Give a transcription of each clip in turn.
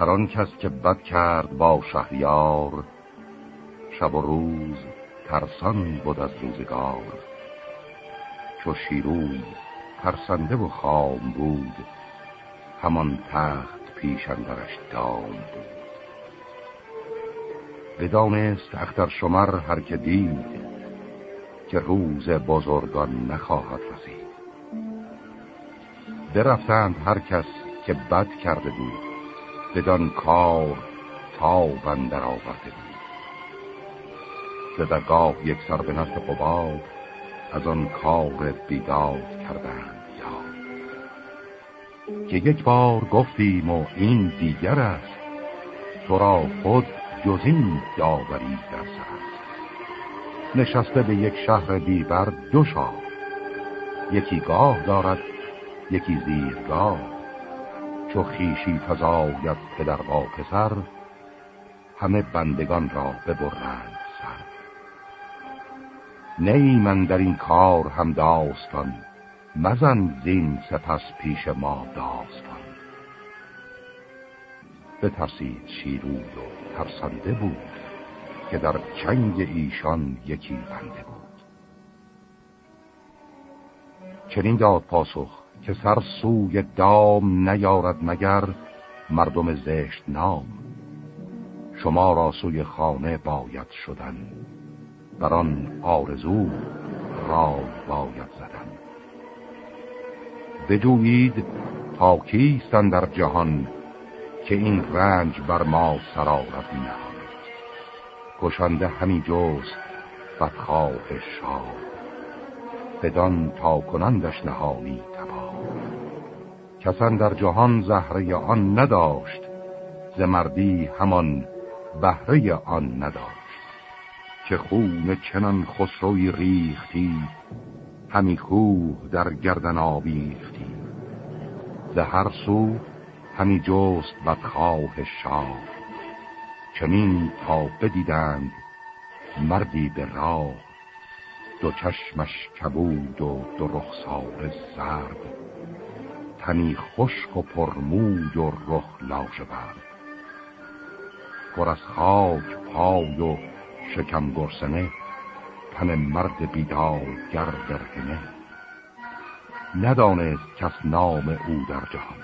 هر آن کس که بد کرد با شهریار شب و روز ترسان بود از روزگار. چو شیروی ترسنده و خام بود همان تخت پیشندرش دام بود. بدانست اختر شمر هر که دید که روز بزرگان نخواهد رسید. برفتند هر کس که بد کرده بود. بدان کار تا بندر آورده بود. زدگاه یک سر به نست قباد از آن کار بیداد کردند یا که یک بار گفتیم و این دیگر است تو را خود جزین داوری در سر نشسته به یک شهر دیبر دو شاه یکی گاه دارد یکی زیرگاه. چو خیشی فضاید پدر با پسر همه بندگان را ببرند سر. نی من در این کار هم داستان مزن زین سپس پیش ما داستان. بترسید شیرود و ترسنده بود که در چنگ ایشان یکی بنده بود. چنین داد پاسخ که سر سوی دام نیارد مگر مردم زشت نام. شما را سوی خانه باید شدن بر آن آرزو رای باید زدن. بجویید تا کیستن در جهان که این رنج بر ما سرارد نهان کشنده همی جست بدخواه شاه بدان تا کنندش نهانی کسان در جهان زهره آن نداشت ز مردی همان بهره آن نداشت. که خون چنان خسروی ریختی همی کوه در گردن آویختی. ز هر سو همی جست بدخواه شاه چنین تا بدیدند مردی به راه. دو چشمش کبود و دو رخسار سرد تنی خشک و پرمود و رخ لاشه برد پر از خاک پای و شکم گرسنه تن مرد بیدار گردرهنه ندانست کس نام او در جهان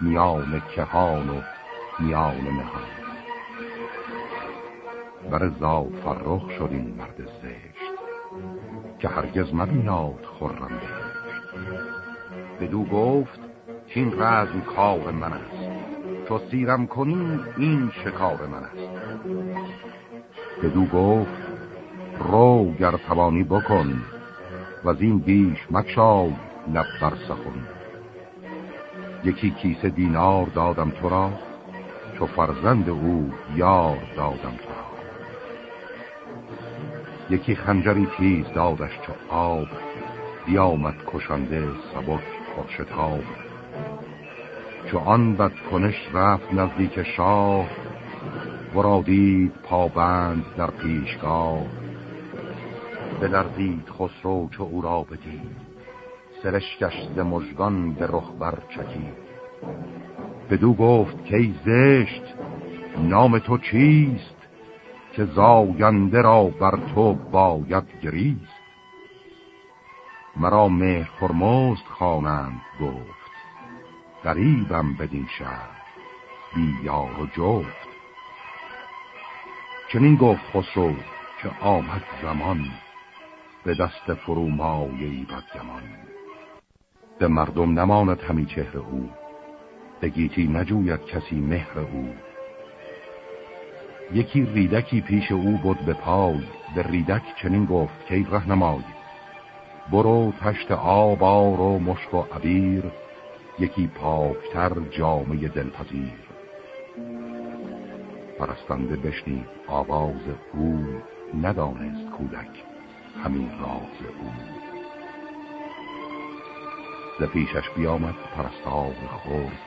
میان کهان و میان نهان. بر زاد فرخ شد این مرد زشت که هرگز مبیناد خورم بهشت. بدو گفت این رزم کار من است. تو سیرم کنی این شکار من است. بدو گفت رو گر توانی بکن و از این بیش مکشای لب بر یکی کیسه دینار دادم تو را چو فرزند او یار دادم تو را. یکی خنجری تیز دادش چو آب بیامد کشنده سبک پرشتاب. چو آن بد کنش رفت نزدیک شاه ورا دید پابند در پیشگاه. بدرزید خسرو چو او را بدید سرشکش ز مژگان به رخ بر چکید. بدو گفت که زشت نام تو چیست؟ که زاینده را بر تو باید گریست. مرا مهر پرمست خوانند گفت. غریبم بدین شهر. بی یار و جفت. چنین گفت خسرو که آمد زمان به دست فرومایه بدگمان. به مردم نماند همی چهر او. به گیتی نجوید کسی مهر او. یکی ریدکی پیش او بود به پای. به ریدک چنین گفت که رهنمای برو تشت آب و مشک و عبیر. یکی پاکتر جامعه دلپذیر. پرستنده بشنید آواز او ندانست کودک همین راز او. ز پیشش بیامد پرستار خورد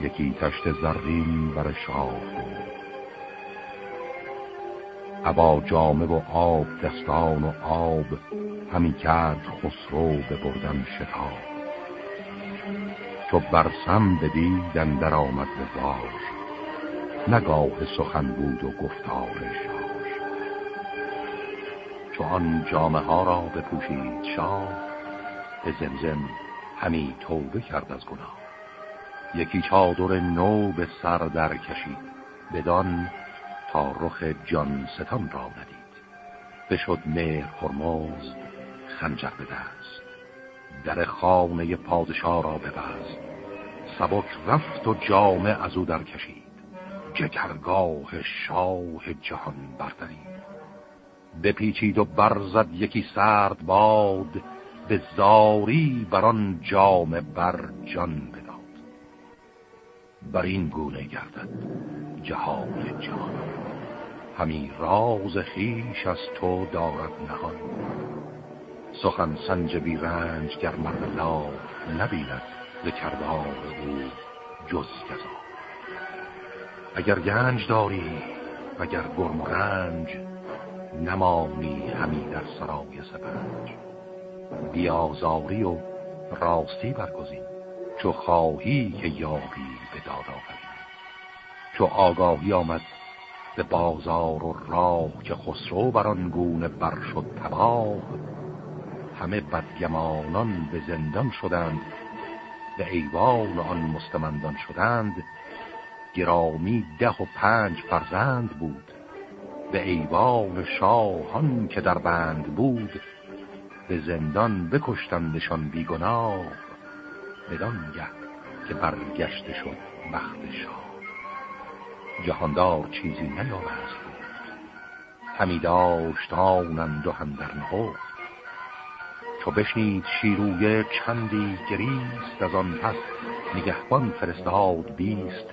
یکی تشت زرین بر شاه بود عبا جامه و آب دستان و آب همی کرد خسرو به بردن شتاب. چو برسم بدیدن در آمد به نگاه سخن بود و گفتار شاش چو آن جامه ها را بپوشید شاه به زمزم همی توبه کرد از گناه. یکی چادر نو به سر در کشید بدان تا رخ جان ستان را ندید. بشد مهر هرمز خنجر به دست. در خانه پادشاه را ببست. سبک رفت و جامه از او در کشید جگرگاه شاه جهان بردارید بپیچید و برزد یکی سرد باد به زاری بر آن جام بر جان بداد. بر این گونه گردد جهان جهان. همی راز خیش از تو دارد نهان. سخن سنج بی رنج گر مرد لا نبیند ز کردار او جز گذار اگر گنج داری وگر گرم و رنج نمانی همی در سرای سپنج بیازاری و راستی برگزین چو خواهی که یابی به داد چو آگاهی آمد به بازار و راه که خسرو بر آن گونه بر شد تباه همه بدگمانان به زندان شدند به ایوان آن مستمندان شدند. گرامی ده و پنج فرزند بود به ایوان شاهان که در بند بود به زندان بکشتندشان بیگناه بدان که برگشته شد بخت شاه. جهاندار چیزی نیارست همی داشت آنند و هم در چو بشنید شیرویه چندی گریست از آن پس نگهبان فرستاد بیست.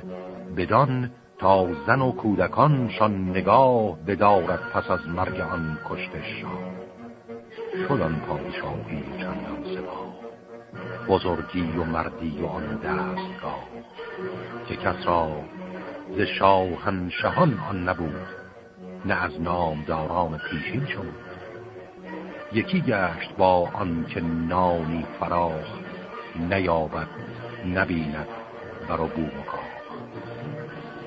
بدان تا زن و کودکانشان نگاه بدارد پس از مرگ آن کشته شاه. شد پادشاهی چندان سپاه. بزرگی و مردی و آن دستگاه. که کس را ز شاهنشهان آن نبود نه از نامداران پیشین شد. یکی گشت با آن که نانی فراخ نیابد نبیند برا بو مکاه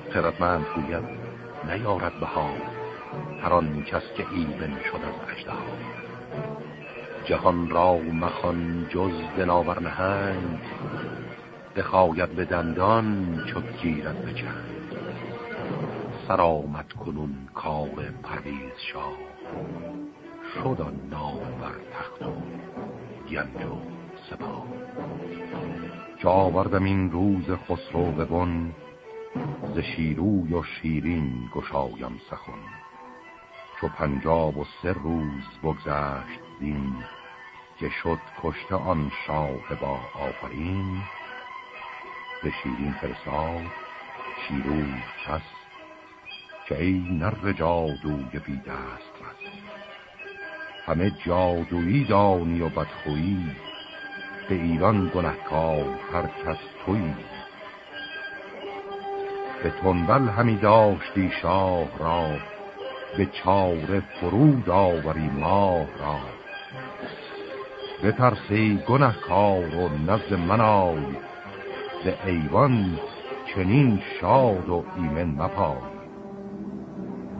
خردمند گوید نیارد بها هر آن کس که ایبن شد از اجده جهان را مخان جز دلاور نهنگ بخواید به دندان چو گیرد به چند سرامت کنون کار پرویز شاه شد آن نام بر تخت و گنج و سپاه. آوردم این روز خسرو ببن ز شیروی و شیرین گشایم سخن. چو پنجاب و سه روز بگذشت دین که شد کشته آن شاه با آفرین. به شیرین فرستاد شیروی کس که ای نر جادوی بی دست رس همه جادویی دانی و بدخویی. به ایران گنهکار هر کس تویی. به تنبل همی داشتی شاه را به چاره فرود آوری ماه را. به ترسی گنهکار و نزد من آی به ایوان چنین شاد و ایمن مپای.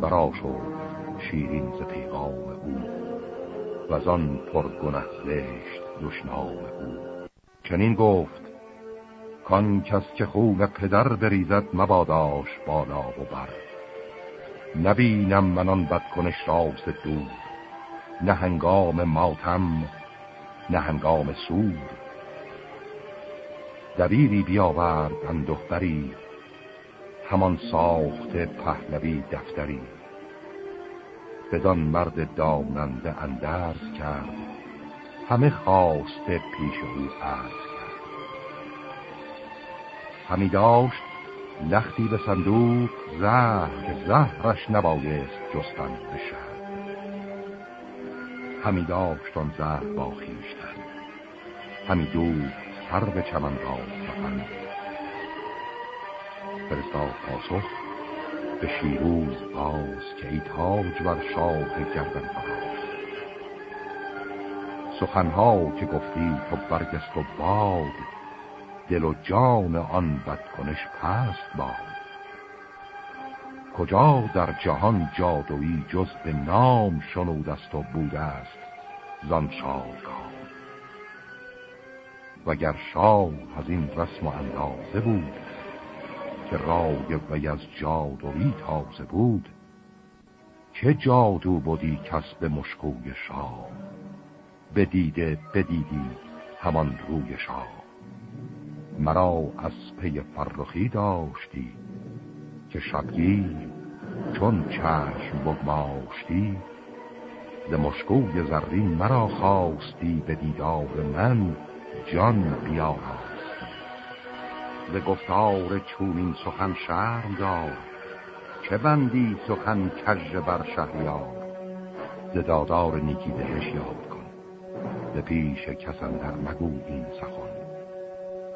برا شد شیرین ز پیغام او. و آن پرگنه زشت دشنام او. چنین گفت کان کس که خون پدر بریزد مباداش بالا و بر. نبینم من آن بدکنش راست دور. نه هنگام ماتم نه هنگام سور. دبیری بیاورد اندختری همان ساخت پهلوی دفتری. بدان مرد داننده اندرز کرد. همه خواسته پیش او عرض کرد. همی داشت لختی به صندوق زهر که زهرش نبایست جستن به شهر. همی داشت آن زهر با خیشتن همی دود سر به چمن را فرستاد پاسخ به شیروز باز که ای تاج بر شاه گردن فراز سخنها که گفتی تو برگست و باد دل و جان آن بدکنش پست باد. کجا در جهان جادویی جز به نام شنود است و بوده است زان شادکار وگر شاه از این رسم و اندازه بود که رای وی از جادویی تازه بود چه جادو بودی کس به مشکوی شاه؟ بدیده بدیدی همان روی شاه. مرا از پی فرخی داشتی که شبگیر چون چشم بگماشتی. ز مشکوی زرین مرا خواستی به دیدار من جان بیارست ز گفتار چونین سخن شرم دار چه بندی سخن کژ بر شهریار؟ ز دادار نیکی دهش یاد کن. به پیش کسان در مگو این سخن.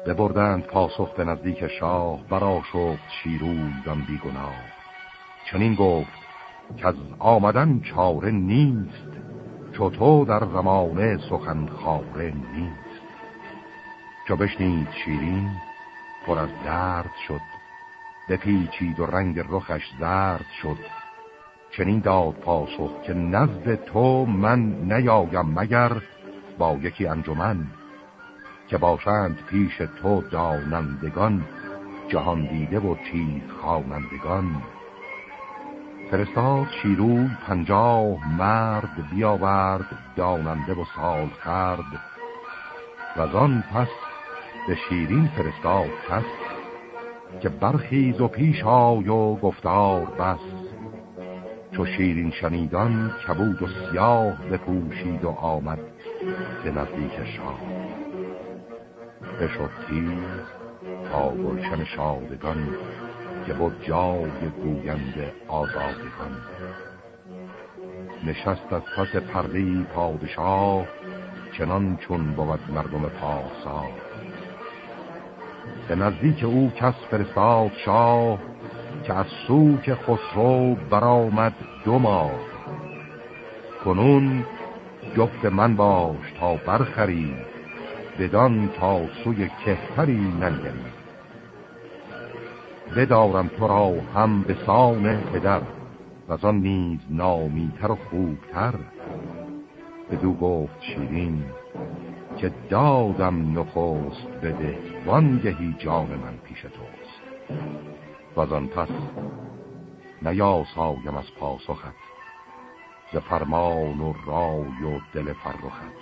ببردند پاسخ به نزدیک شاه برا شد شیروی دم بیگناه چنین گفت که از آمدن چاره نیست چو در زمانه سخن خاره نیست. چو بشنید شیرین پر از درد شد. بپیچید و رنگ رخش زرد شد. چنین داد پاسخ که نزد تو من نیایم مگر با یکی انجمن. که باشند پیش تو دانندگان جهان دیده و چیز خوانندگان. فرستاد شیروی پنجاه مرد بیاورد داننده و سال کرد و آن پس به شیرین فرستاد کس که برخیز و پیش آی و گفتار بس. چو شیرین شنیدان کبود و سیاه بپوشید و آمد به نزدیک شاه. بشد تیز تا گلشن شادگان که بود جای گویند آزادگان. نشست از پس پردی پادشاه چنان چون بود مردم پاسا به نزدیک او کس فرستاد شاه که از سوک خسرو برآمد دو ماه. کنون جفت من باش تا برخری بدان تا سوی کهتری ننگری. بدارم تو را هم به سان پدر و آن نیز نامیتر و خوبتر. بدو گفت شیرین که دادم نخست بده وانگهی جان من پیش توست. و آن پس نیاسایم از پاسخت ز فرمان و رای و دل فرخت.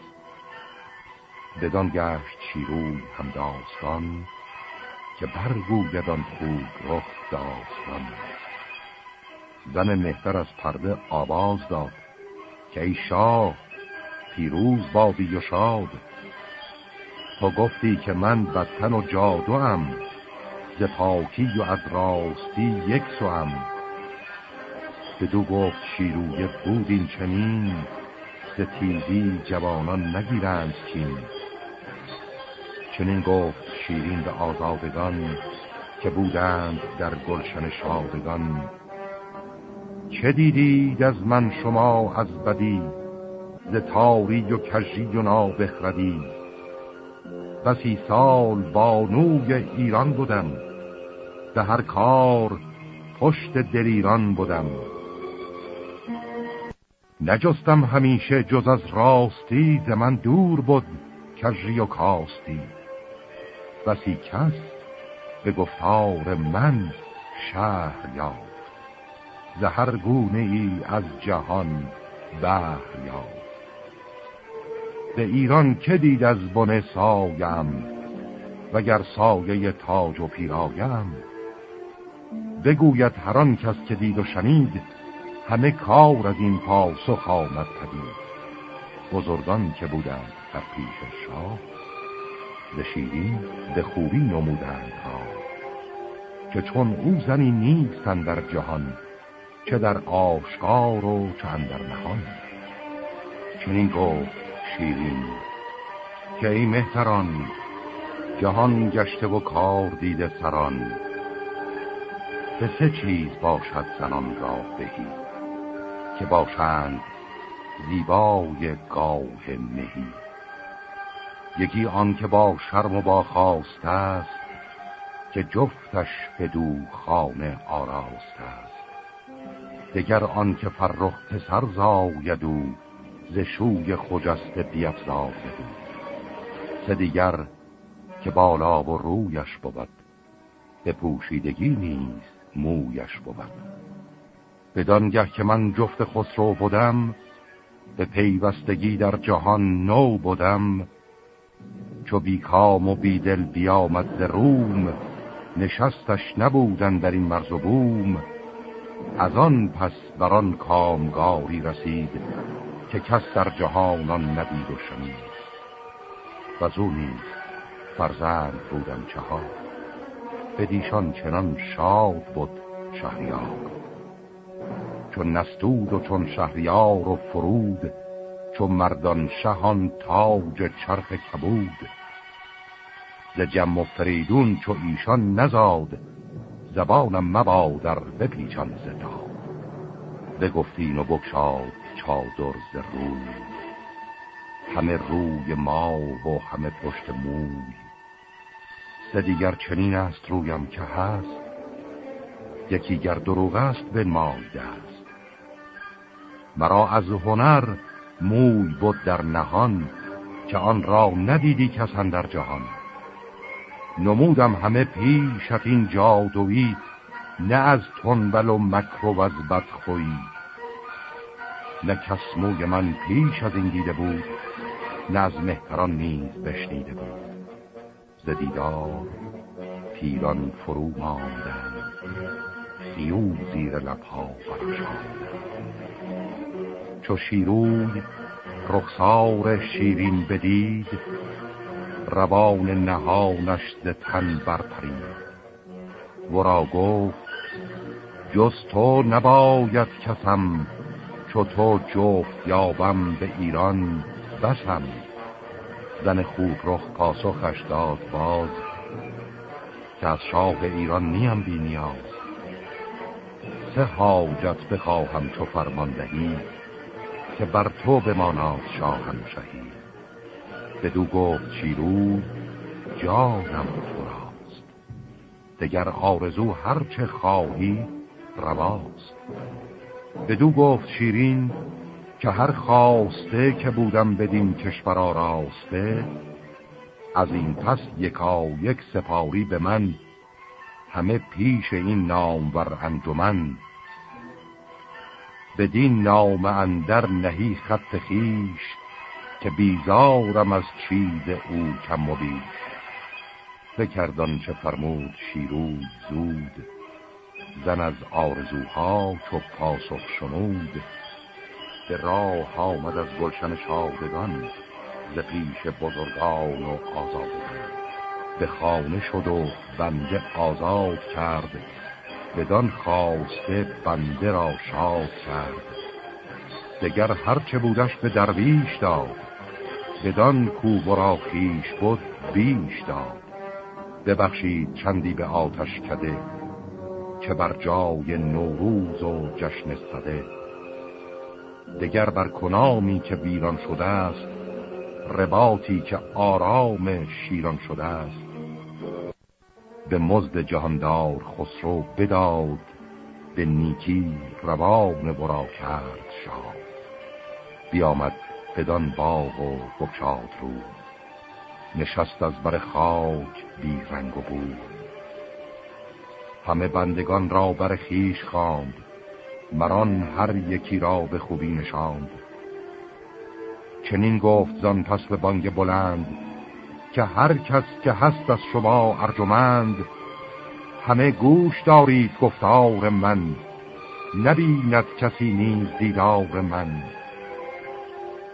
بدان گشت شیروی هم داستان که برگوید آن خوب رخ داستان. زن مهتر از پرده آواز داد که ای شاه پیروز بادی و شاد تو گفتی که من بدتن و جادو هم ز پاکی و از راستی یک سو هم دو گفت شیروی بود این چنین ز تیزی جوانان نگیرند کین چنین گفت شیرین به آزادگان که بودند در گلشن شادگان. چه دیدید از من شما از بدی ز تاری و کجی و نابخردی؟ بسی سال بانوی ایران بودم. به هر کار پشت دلیران بودم. نجستم همیشه جز از راستی ز من دور بود کجی و کاستی. بسی کس به گفتار من شهر یافت. زهر گونه ای از جهان بهر یافت. به ایران که دید از بن سایم وگر سایه تاج و پیرایم. بگوید هران کس که دید و شنید همه کار از این پاسخ آمد پدید. بزرگان که بودند در پیش شاه شیرین به خوبی نمودند ها که چون او زنی نیستن در جهان چه در آشکار و چه در نهان. چنین گفت شیرین. که ای مهتران جهان گشته و کار دیده سران. به سه چیز باشد زنان را بهی که باشند زیبای گاه مهی. یکی آن که با شرم و با خواست است که جفتش به دو خانه آراست است. دگر آن که فرخ پسر زاید و ز شوی خجسته بیفزاید او سه دیگر که بالا و رویش بود. به پوشیدگی نیز مویش بود. بدانگه که من جفت خسرو بودم به پیوستگی در جهان نو بودم. چو بیکام و بیدل بیامد ز روم نشستش نبودن در این مرز و بوم. از آن پس بر آن کامگاری رسید. که کس در جهانان ندید و شنید. و زو نیز فرزند بودم چهار. بدیشان چنان شاد بود شهریار. چون نستود و چون شهریار و فرود چون مردان شهان تاج چرخ کبود. ز جم و فریدون چو ایشان نزاد زبانم مبادر بپیچان زداد بگفتین و بکشاد چادر ز روی. همه روی ما و همه پشت موی. سه دیگر چنین است رویم که هست. یکی گر دروغ است به مایده است. مرا از هنر موی بود در نهان که آن را ندیدی کسان در جهان. نمودم همه پیشت این جادویی نه از تنبل و مکر و از بدخویی. نه کس موی من پیش از این دیده بود نه از مهتران نیز بشنیده بود. ز دیدار پیران فرو ماندن خیو زیر لبها برشاندن چو شیروی رخسار شیرین بدید روان نهانش ز تن برپرید. ورا گفت جز تو نباید کسم چو تو جفت یابم به ایران بسم زن خوب رخ پاسخش داد باز که از شاه ایران نیم بی نیاز. سه حاجت بخواهم تو فرمان دهی که بر تو بماناد شاهم شهید بدو گفت شیرو جانم تو راست. دگر آرزو هرچه خواهی رواست. بدو گفت شیرین که هر خواسته که بودم بدین کشور راسته از این پس یکا یک سپاری به من همه پیش این نام ور انجمن بدین نام اندر نهی خط خیش که بیزارم از چیز او کم و بیش. بکردان چه فرمود شیرود زود. زن از آرزوها چو پاسخ شنود به راه آمد از گلشن شادگان ز پیش بزرگان و آزادگان. به خانه شد و بنده آزاد کرد بدان خواسته بنده را شاد کرد. دگر هرچه بودش به درویش داد بدان کو را خیش بود بیش داد. ببخشید چندی به آتش کده که بر جای نوروز و جشن صده. دگر بر کنامی که ویران شده است رباطی که آرام شیران شده است به مزد جهاندار خسرو بداد به نیکی روان ورا کرد شاد بیامد بدان باغ و بکشاد رو. نشست از بر خاک بی رنگ و بود همه بندگان را بر خیش خواند. مران هر یکی را به خوبی نشاند. چنین گفت زان پس به بانگ بلند که هر کس که هست از شما ارجمند همه گوش دارید گفتار من نبیند کسی نیز دیدار من.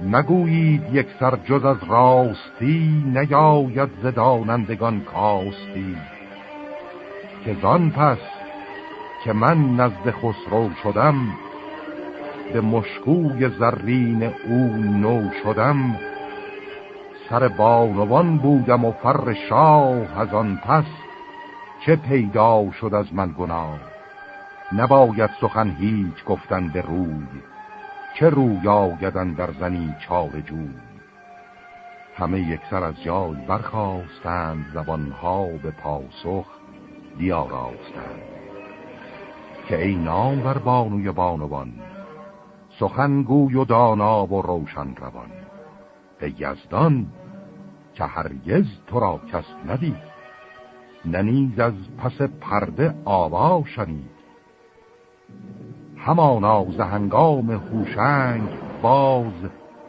مگویید یک سر جز از راستی نیاید زدانندگان کاستی. که زان پس که من نزد خسرو شدم به مشکوی زرین او نو شدم. سر بانوان بودم و فر شاه از آن پس چه پیدا شد از من گناه؟ نباید سخن هیچ گفتن به روی چه روی آگدن در زنی چار جوی؟ همه یکسر از جای برخواستند زبانها به پاسخ بیاراستند که ای نام بر بانوی بانوان سخنگوی و دانا و روشن روان. به یزدان که هرگز تو را کس ندید ننیز از پس پرده آوا شنید. همانا هنگام هوشنگ باز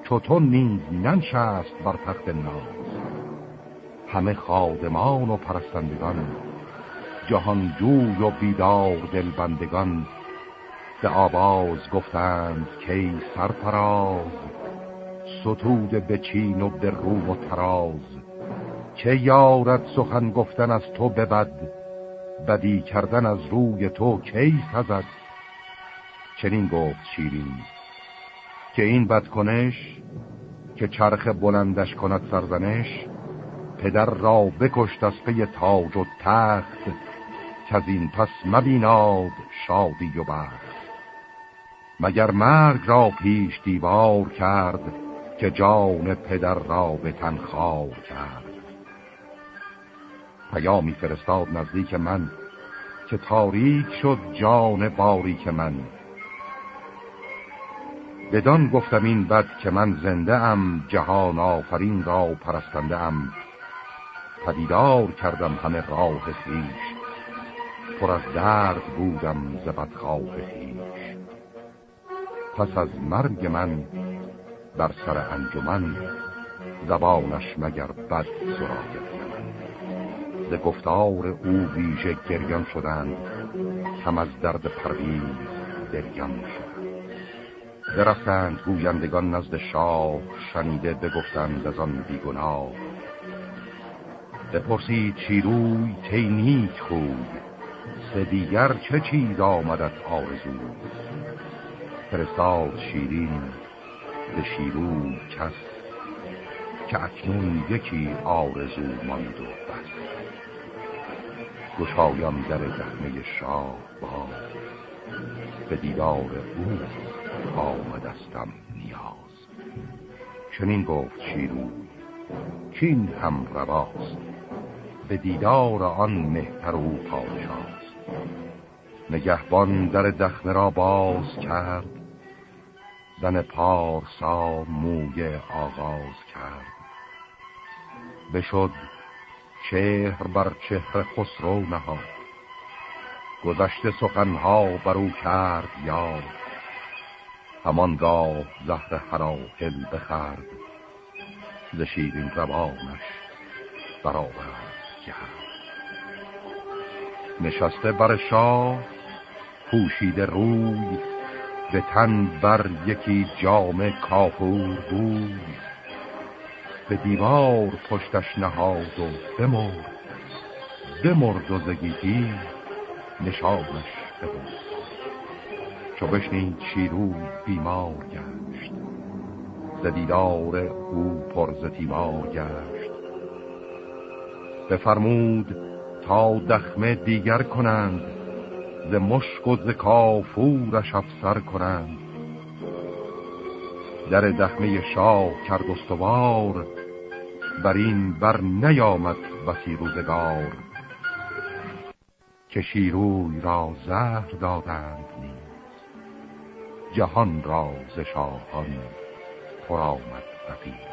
چطور نیز ننشست بر تخت ناز. همه خادمان و پرستندگان جهانجوی و بیدار دلبندگان به آواز گفتند که سرفراز ستود به چین و به رو و تراز که یارد سخن گفتن از تو ببد بدی کردن از روی تو کی سزد؟ چنین گفت شیرین که این بدکنش که چرخ بلندش کند سرزنش پدر را بکشت از پی تاج و تخت که از این پس مبیناد شادی و بخت. مگر مرگ را پیش دیوار کرد که جان پدر را به تنخوار کرد؟ پیامی فرستاد نزدیک من که تاریک شد جان باریک من. بدان گفتم این بد که من زنده ام جهان آفرین را پرستنده ام. پدیدار کردم همه راه خیش پر از درد بودم ز بدخواه خیش پس از مرگ من بر سر انجمن زبانش مگر بد سراید ز گفتار او ویژه گریان شدند هم از درد پرویز دریان شدند. درفتند گویندگان نزد شاه شنیده بگفتند از آن بیگناه. بپرسید چیروی تینیک خود سه دیگر چه چیز آمدت آرزو؟ فرستاد شیرین به شیروی کس که اکنون یکی آرزو ماند و بس. گشایان در دخمه شاه باز. به دیدار او آمدستم نیاز. چنین گفت شیرو چین هم رواست. به دیدار آن مهتر او پادشاست نگهبان در دخمه را باز کرد. زن پارسا موی آغاز کرد. بشد چهر بر چهر خسرو نهاد. گذشته سخنها بر او کرد یاد. همانگاه زهر حراحل بخرد ز شیرین روانش برآورد کرد نشسته بر شاه پوشیده روی به تن بر یکی جام کافور بود به دیوار پشتش نهاد و بمرد بمرد و زگیتی نشانش ببود چو بشنید شیرو بیمار گشت زدیدار او پرز تیمار گشت. بفرمود دخمه دیگر کنند ز مشک و ز کافورش افسر کنند. در دخمه شاه کرد استوار بر این بر نیامد بسی روزگار. که شیروی را زهر دادند نیز جهان را ز شاهان پر آمد رفیق.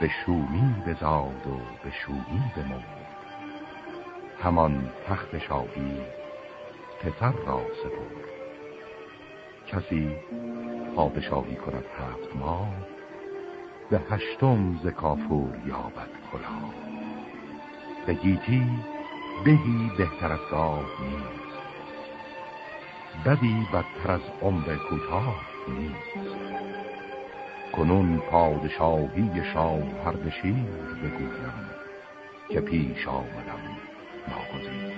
به شومی بزاد و به شومی بمرد. همان تخت شاهی پسر را سپرد. کسی پادشاهی کند هفت ماه به هشتم ز کافور یابد کلا به گیتی بهی بهتر از گاه نیست. بدی بدتر از عمر کوتاه نیست. کنون پادشاهی شاه هردشیر بگویم که پیش آمدم. ناگزیر